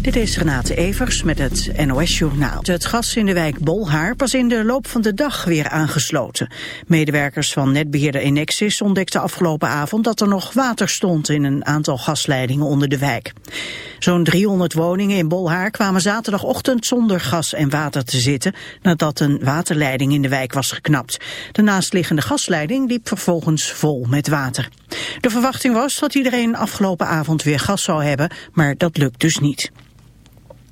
Dit is Renate Evers met het NOS Journaal. Het gas in de wijk Bolhaar pas in de loop van de dag weer aangesloten. Medewerkers van netbeheerder Enexis ontdekten afgelopen avond dat er nog water stond in een aantal gasleidingen onder de wijk. Zo'n 300 woningen in Bolhaar kwamen zaterdagochtend zonder gas en water te zitten nadat een waterleiding in de wijk was geknapt. De naastliggende gasleiding liep vervolgens vol met water. De verwachting was dat iedereen afgelopen avond weer gas zou hebben, maar dat lukt dus niet.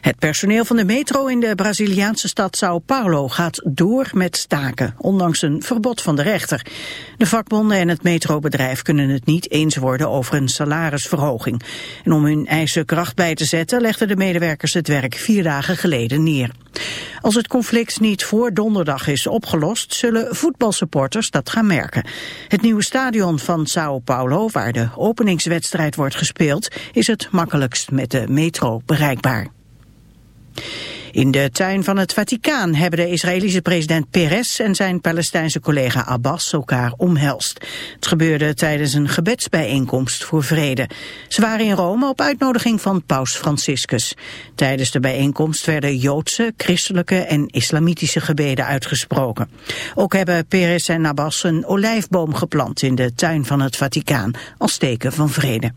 Het personeel van de metro in de Braziliaanse stad Sao Paulo gaat door met staken, ondanks een verbod van de rechter. De vakbonden en het metrobedrijf kunnen het niet eens worden over een salarisverhoging. En om hun eisen kracht bij te zetten legden de medewerkers het werk vier dagen geleden neer. Als het conflict niet voor donderdag is opgelost, zullen voetbalsupporters dat gaan merken. Het nieuwe stadion van Sao Paulo, waar de openingswedstrijd wordt gespeeld, is het makkelijkst met de metro bereikbaar. In de tuin van het Vaticaan hebben de Israëlische president Peres en zijn Palestijnse collega Abbas elkaar omhelst. Het gebeurde tijdens een gebedsbijeenkomst voor vrede. Ze waren in Rome op uitnodiging van paus Franciscus. Tijdens de bijeenkomst werden Joodse, christelijke en islamitische gebeden uitgesproken. Ook hebben Peres en Abbas een olijfboom geplant in de tuin van het Vaticaan als teken van vrede.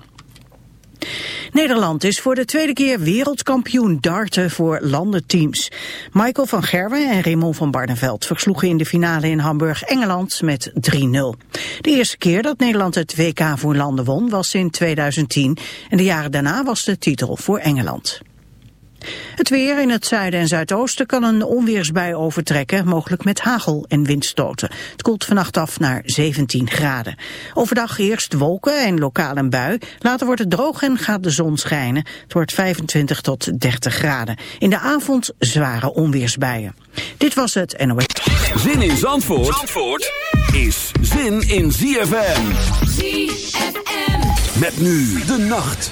Nederland is voor de tweede keer wereldkampioen darten voor landenteams. Michael van Gerwen en Raymond van Barneveld versloegen in de finale in Hamburg Engeland met 3-0. De eerste keer dat Nederland het WK voor landen won was in 2010 en de jaren daarna was de titel voor Engeland. Het weer in het zuiden en zuidoosten kan een onweersbui overtrekken, mogelijk met hagel en windstoten. Het koelt vannacht af naar 17 graden. Overdag eerst wolken en lokaal een bui. Later wordt het droog en gaat de zon schijnen. Het wordt 25 tot 30 graden. In de avond zware onweersbuien. Dit was het NOS. Zin in Zandvoort, Zandvoort is zin in ZFM. ZFM. Met nu de nacht.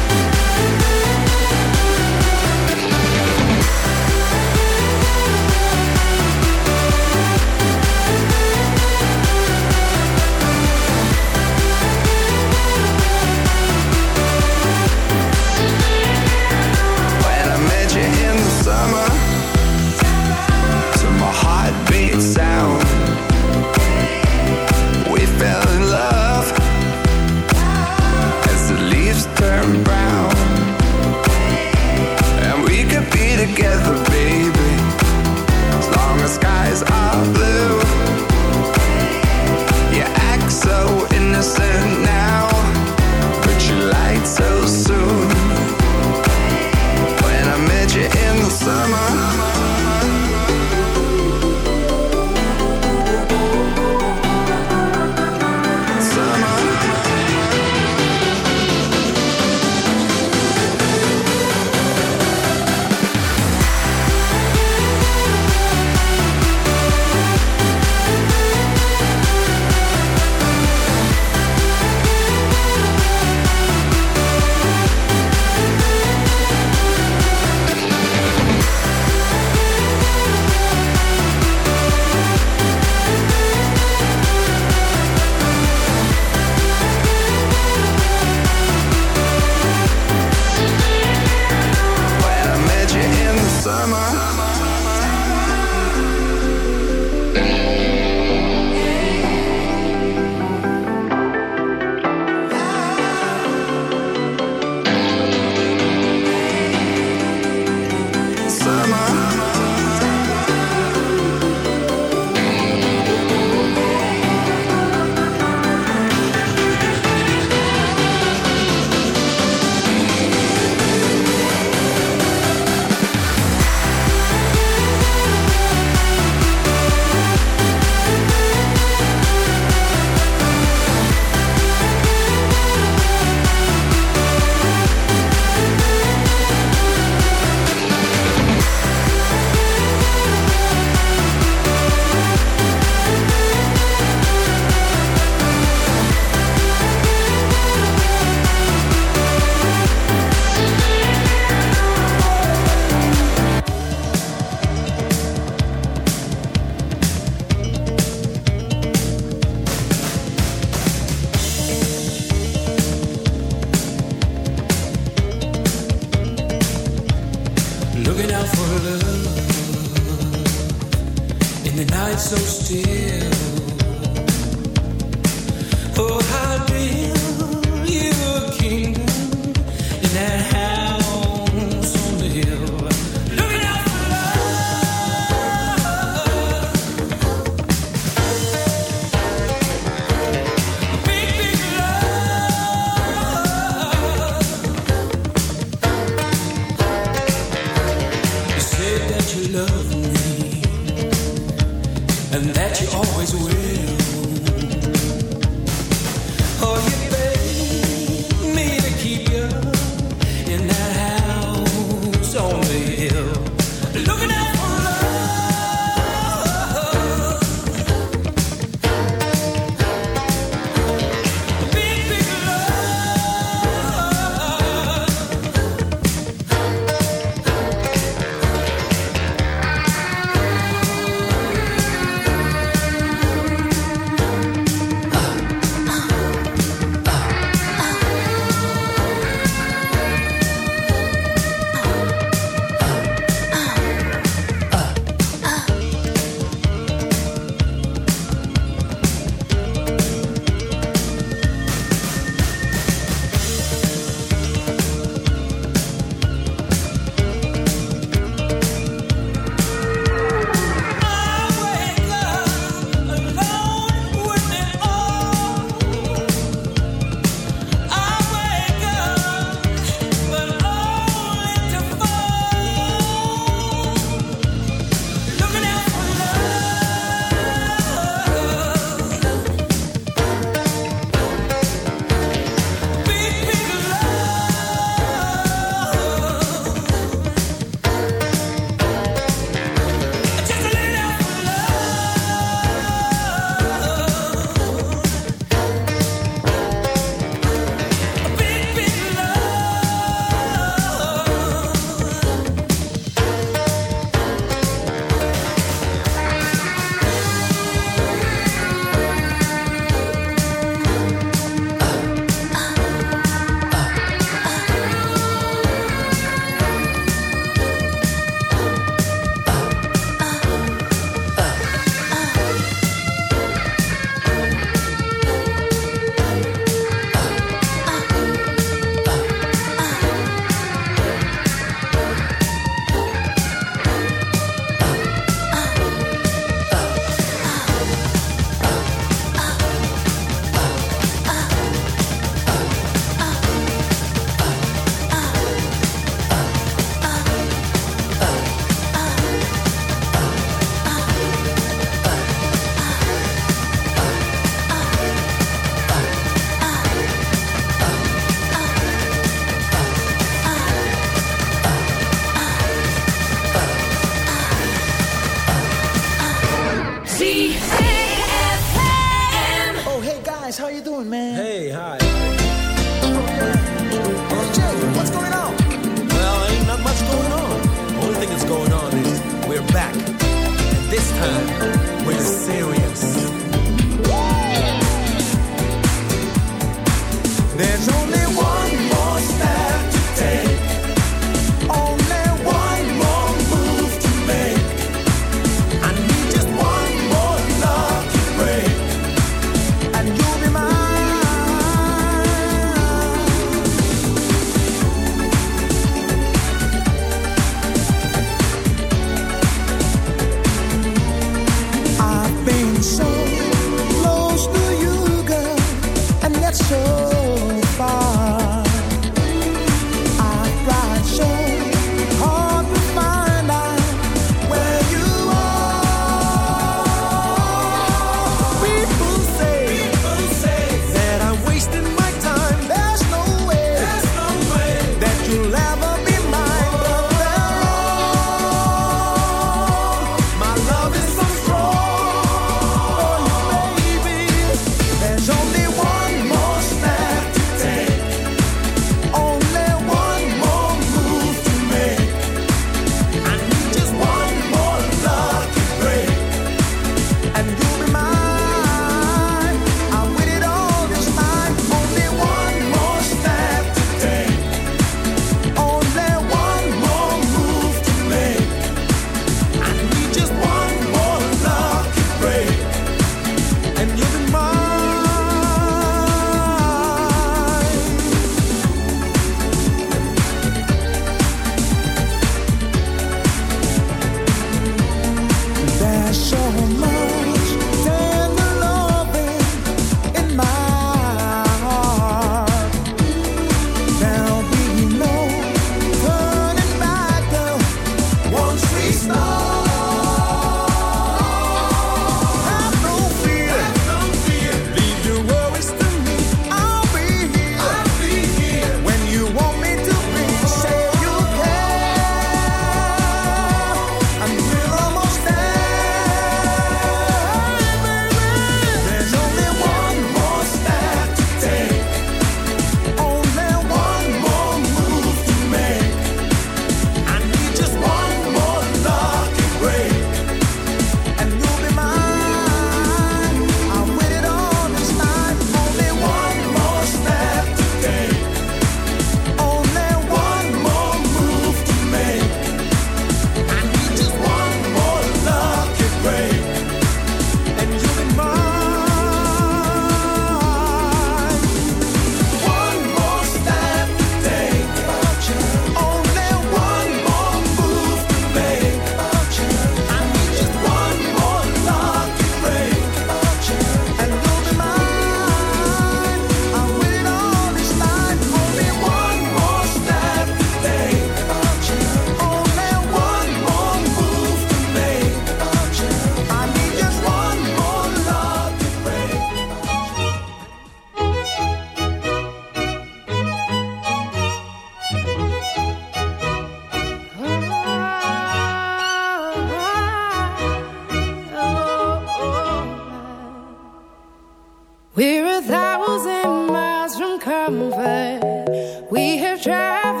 We have traveled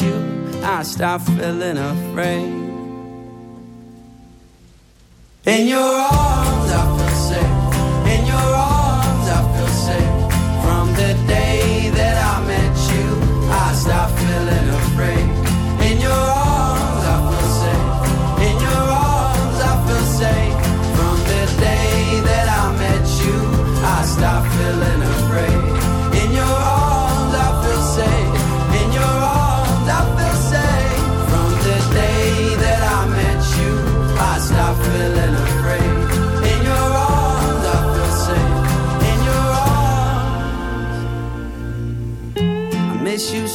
You, I stop feeling afraid. In your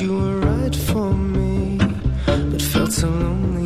Like me, but felt so Oh,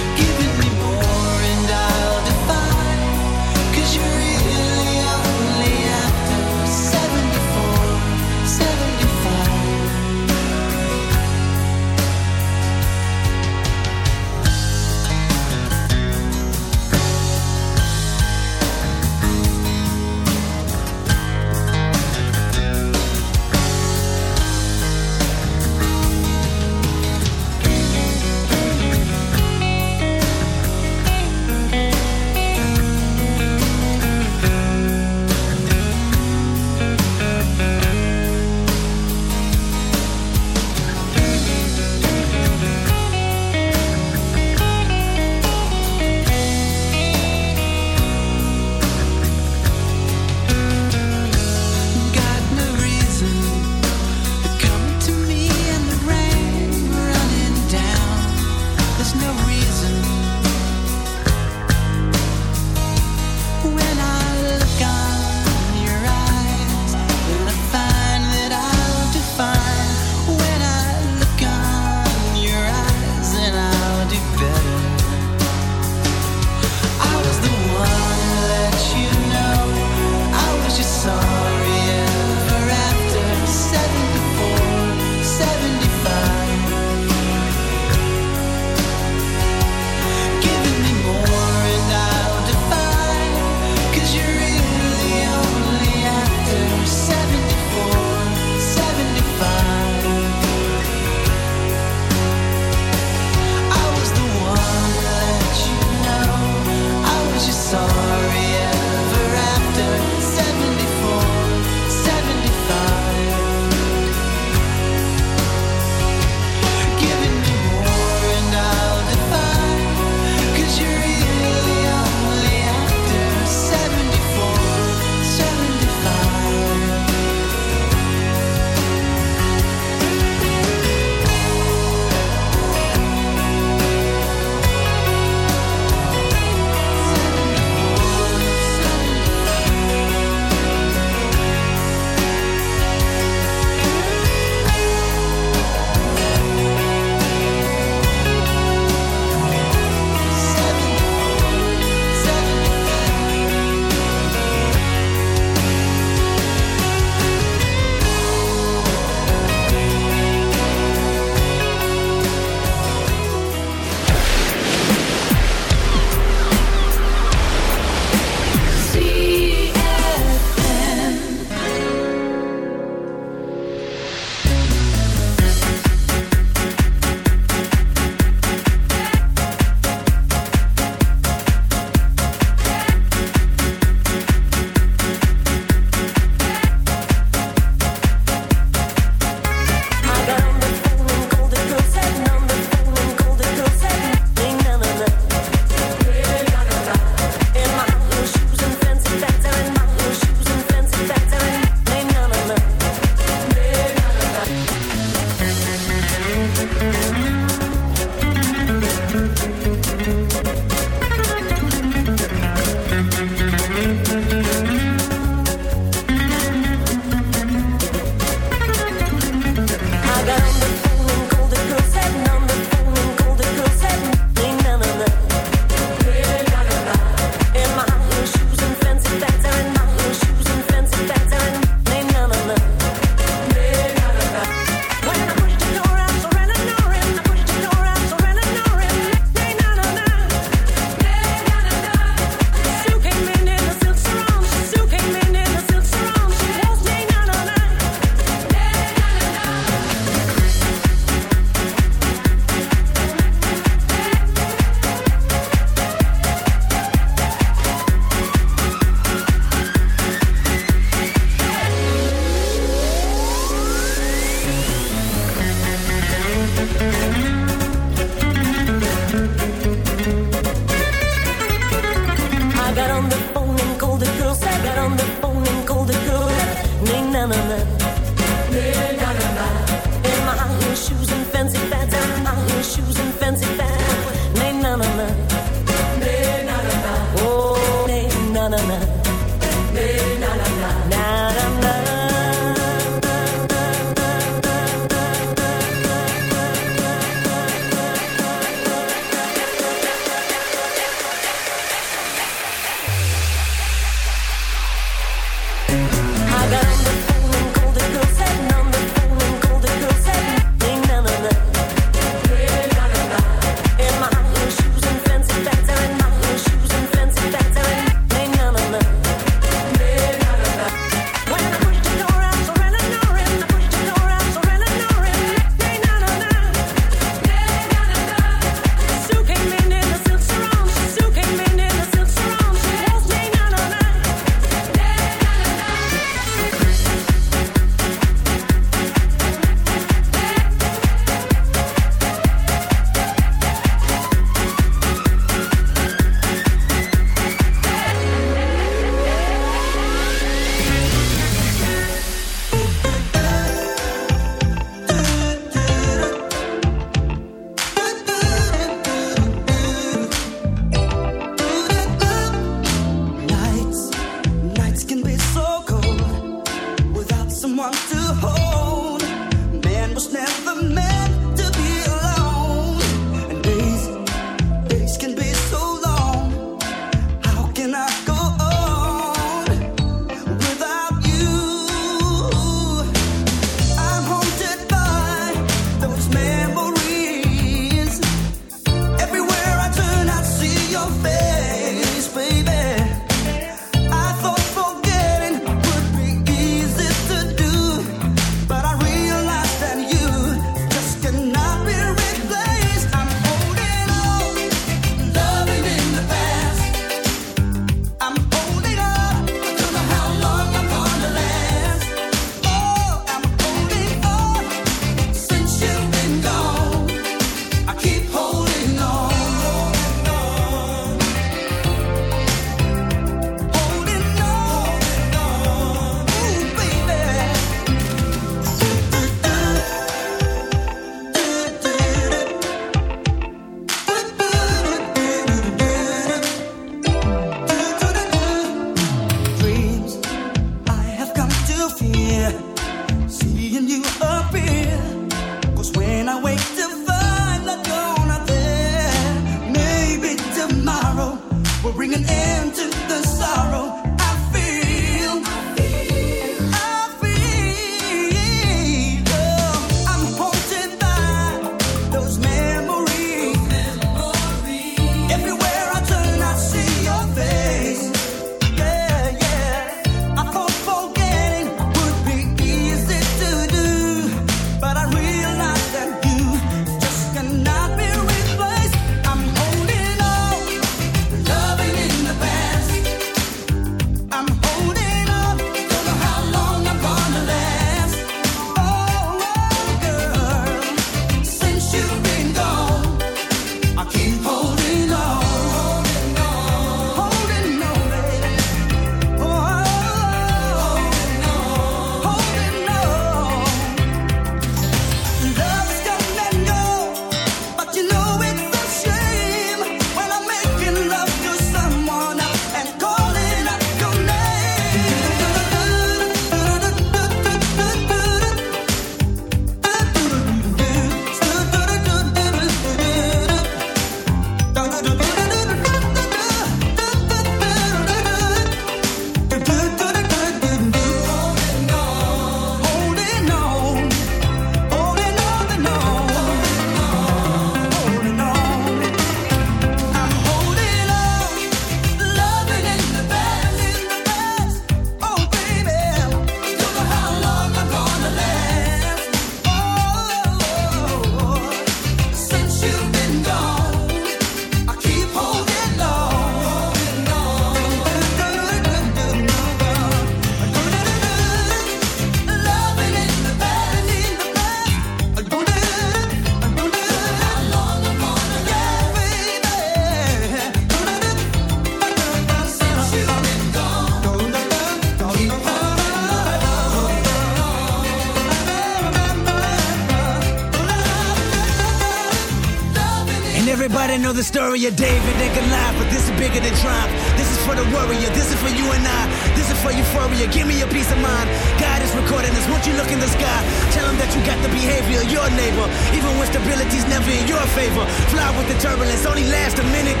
Of David and Goliath, but this is bigger than triumph. This is for the warrior, this is for you and I. This is for euphoria, give me a peace of mind. God is recording this, won't you look in the sky? Tell him that you got the behavior of your neighbor, even when stability's never in your favor. Fly with the turbulence, only last a minute.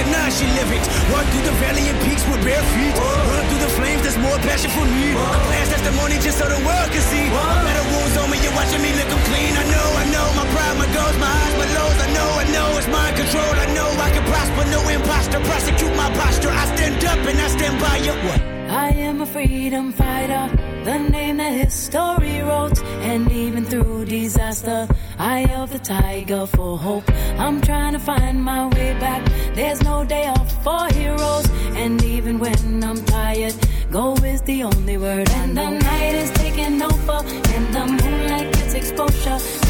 Your recognize you live it. Walk through the valley and peaks with bare feet. Run through the flames, there's more passion for me. A past testimony just so the world can see. Better wounds on me, you're watching me lick them clean. I know, I know, my pride, my goals, my highs, my lows. I know, I know, it's mind control. I know I can prosper, no imposter. Prosecute my posture. I stand up and I stand by you. What? I am a freedom fighter, the name that history wrote. And even through disaster, I of the tiger for hope. eye'm trying to find my way back. There's no day off for heroes. And even when I'm tired, go is the only word. And the night is taking over, and the moonlight gets exposure.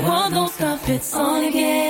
The world don't stop, it's on again.